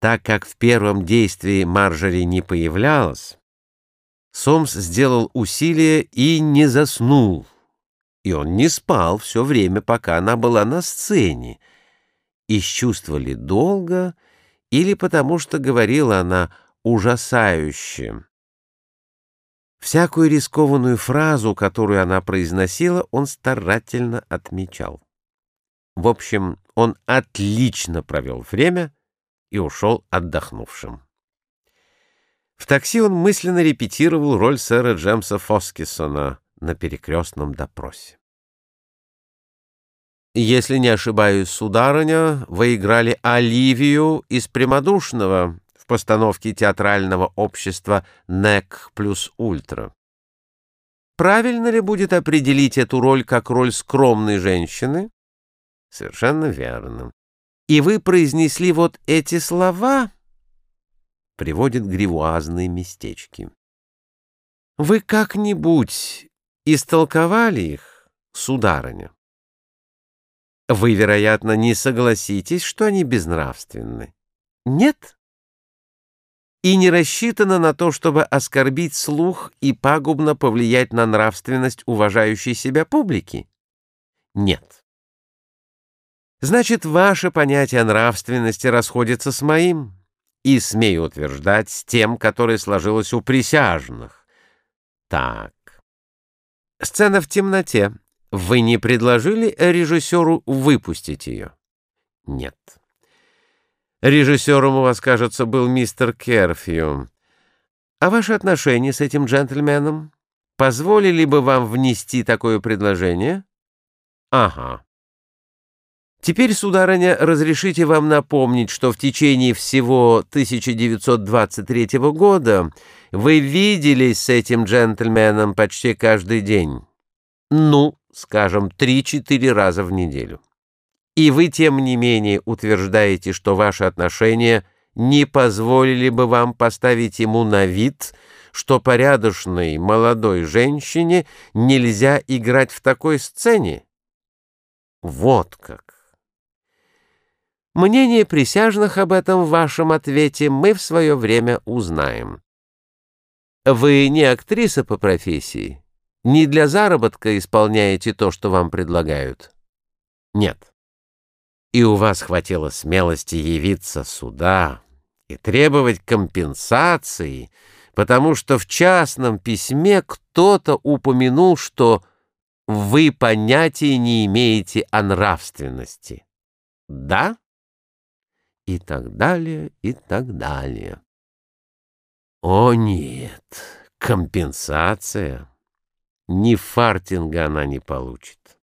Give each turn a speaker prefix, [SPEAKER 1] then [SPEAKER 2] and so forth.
[SPEAKER 1] Так как в первом действии Марджори не появлялась, Сомс сделал усилие и не заснул. И он не спал все время, пока она была на сцене. Из чувства ли долго, или потому что говорила она ужасающе. Всякую рискованную фразу, которую она произносила, он старательно отмечал. В общем, он отлично провел время и ушел отдохнувшим. В такси он мысленно репетировал роль сэра Джемса Фоскисона на перекрестном допросе. «Если не ошибаюсь, сударыня, вы играли Оливию из «Прямодушного» в постановке театрального общества «НЕК плюс Ультра». Правильно ли будет определить эту роль как роль скромной женщины? Совершенно верно. И вы произнесли вот эти слова? Приводит гривуазные местечки. Вы как-нибудь истолковали их, сударыня? Вы, вероятно, не согласитесь, что они безнравственны. Нет? И не рассчитано на то, чтобы оскорбить слух и пагубно повлиять на нравственность уважающей себя публики? Нет. Значит, ваше понятие нравственности расходится с моим и, смею утверждать, с тем, которое сложилось у присяжных. Так. Сцена в темноте. Вы не предложили режиссеру выпустить ее? Нет. Режиссером у вас, кажется, был мистер Керфью. А ваши отношения с этим джентльменом позволили бы вам внести такое предложение? Ага. Теперь, сударыня, разрешите вам напомнить, что в течение всего 1923 года вы виделись с этим джентльменом почти каждый день. Ну, скажем, три-четыре раза в неделю. И вы, тем не менее, утверждаете, что ваши отношения не позволили бы вам поставить ему на вид, что порядочной молодой женщине нельзя играть в такой сцене? Вот как. Мнение присяжных об этом в вашем ответе мы в свое время узнаем. Вы не актриса по профессии? Не для заработка исполняете то, что вам предлагают? Нет. И у вас хватило смелости явиться сюда и требовать компенсации, потому что в частном письме кто-то упомянул, что вы понятия не имеете о нравственности. Да? И так далее, и так далее. О нет, компенсация. Ни фартинга она не получит.